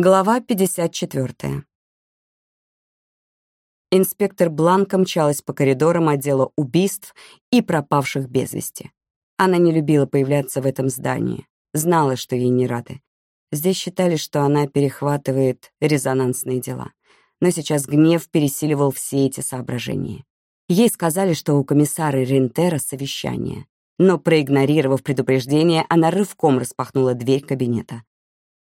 Глава 54. Инспектор Бланка мчалась по коридорам отдела убийств и пропавших без вести. Она не любила появляться в этом здании, знала, что ей не рады. Здесь считали, что она перехватывает резонансные дела. Но сейчас гнев пересиливал все эти соображения. Ей сказали, что у комиссара Рентера совещание. Но, проигнорировав предупреждение, она рывком распахнула дверь кабинета.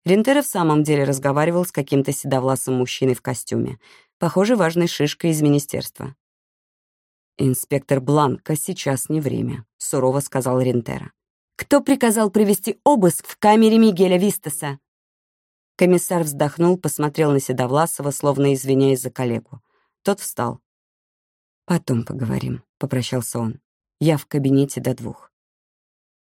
Рентера в самом деле разговаривал с каким-то седовласым мужчиной в костюме. Похоже, важной шишкой из министерства. «Инспектор Бланка, сейчас не время», — сурово сказал Рентера. «Кто приказал провести обыск в камере Мигеля Вистаса?» Комиссар вздохнул, посмотрел на Седовласова, словно извиняясь за коллегу. Тот встал. «Потом поговорим», — попрощался он. «Я в кабинете до двух».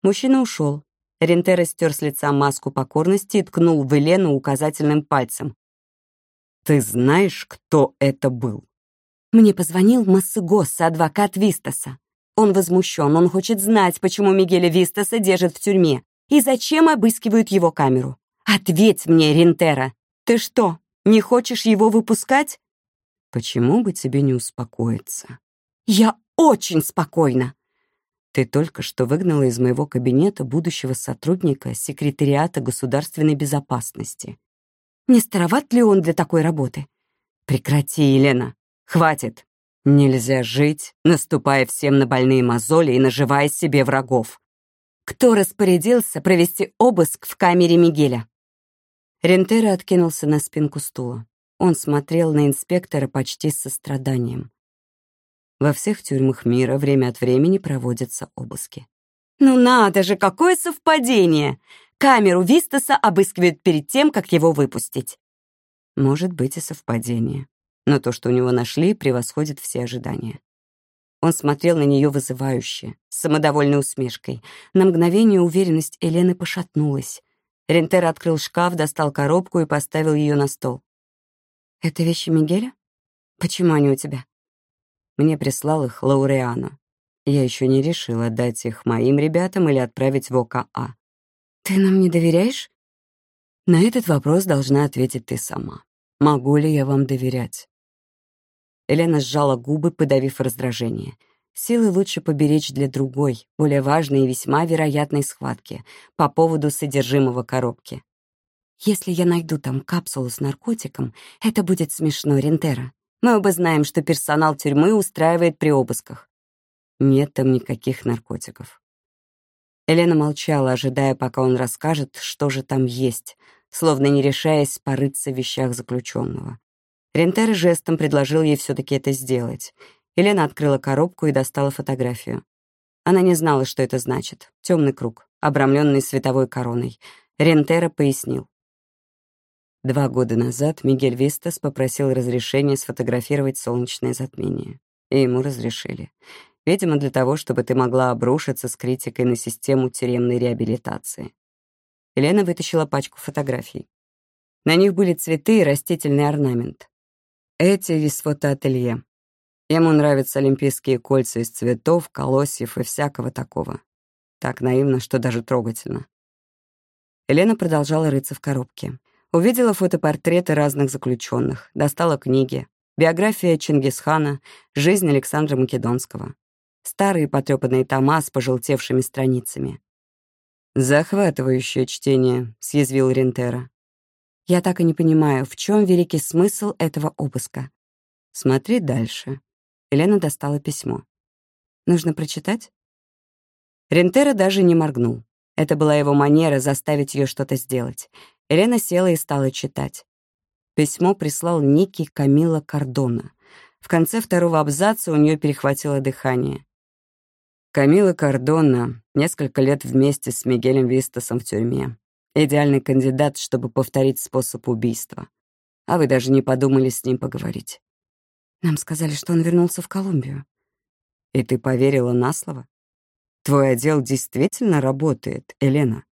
Мужчина ушел, Рентера стер с лица маску покорности и ткнул в Елену указательным пальцем. «Ты знаешь, кто это был?» Мне позвонил Массагос, адвокат Вистаса. Он возмущен, он хочет знать, почему Мигеля Вистаса держат в тюрьме и зачем обыскивают его камеру. Ответь мне, Рентера, ты что, не хочешь его выпускать? Почему бы тебе не успокоиться? Я очень спокойна. Ты только что выгнала из моего кабинета будущего сотрудника секретариата государственной безопасности. Не староват ли он для такой работы? Прекрати, Елена. Хватит. Нельзя жить, наступая всем на больные мозоли и наживая себе врагов. Кто распорядился провести обыск в камере Мигеля? Рентера откинулся на спинку стула. Он смотрел на инспектора почти с состраданием. Во всех тюрьмах мира время от времени проводятся обыски. «Ну надо же, какое совпадение! Камеру Вистаса обыскивают перед тем, как его выпустить». Может быть и совпадение. Но то, что у него нашли, превосходит все ожидания. Он смотрел на нее вызывающе, с самодовольной усмешкой. На мгновение уверенность Елены пошатнулась. Рентер открыл шкаф, достал коробку и поставил ее на стол. «Это вещи Мигеля? Почему они у тебя?» Мне прислал их Лауреано. Я еще не решила, отдать их моим ребятам или отправить в ОКА. Ты нам не доверяешь? На этот вопрос должна ответить ты сама. Могу ли я вам доверять? Елена сжала губы, подавив раздражение. Силы лучше поберечь для другой, более важной и весьма вероятной схватки по поводу содержимого коробки. Если я найду там капсулу с наркотиком, это будет смешно, Рентера. Мы оба знаем, что персонал тюрьмы устраивает при обысках. Нет там никаких наркотиков. Елена молчала, ожидая, пока он расскажет, что же там есть, словно не решаясь порыться в вещах заключенного. Рентер жестом предложил ей все-таки это сделать. Елена открыла коробку и достала фотографию. Она не знала, что это значит. Темный круг, обрамленный световой короной. Рентера пояснил. Два года назад Мигель Вистас попросил разрешения сфотографировать солнечное затмение. И ему разрешили. Видимо, для того, чтобы ты могла обрушиться с критикой на систему тюремной реабилитации. Елена вытащила пачку фотографий. На них были цветы и растительный орнамент. Эти из фотоателье. Ему нравятся олимпийские кольца из цветов, колосьев и всякого такого. Так наивно, что даже трогательно. Елена продолжала рыться в коробке. Увидела фотопортреты разных заключенных, достала книги. Биография Чингисхана, жизнь Александра Македонского. Старые потрёпанные тома с пожелтевшими страницами. «Захватывающее чтение», — съязвил Рентера. «Я так и не понимаю, в чем великий смысл этого обыска?» «Смотри дальше». Елена достала письмо. «Нужно прочитать?» Рентера даже не моргнул. Это была его манера заставить ее что-то сделать. Елена села и стала читать. Письмо прислал некий Камила Кардона. В конце второго абзаца у нее перехватило дыхание. Камила Кардона несколько лет вместе с Мигелем Вистасом в тюрьме. Идеальный кандидат, чтобы повторить способ убийства. А вы даже не подумали с ним поговорить. Нам сказали, что он вернулся в Колумбию. И ты поверила на слово? Твой отдел действительно работает, Елена.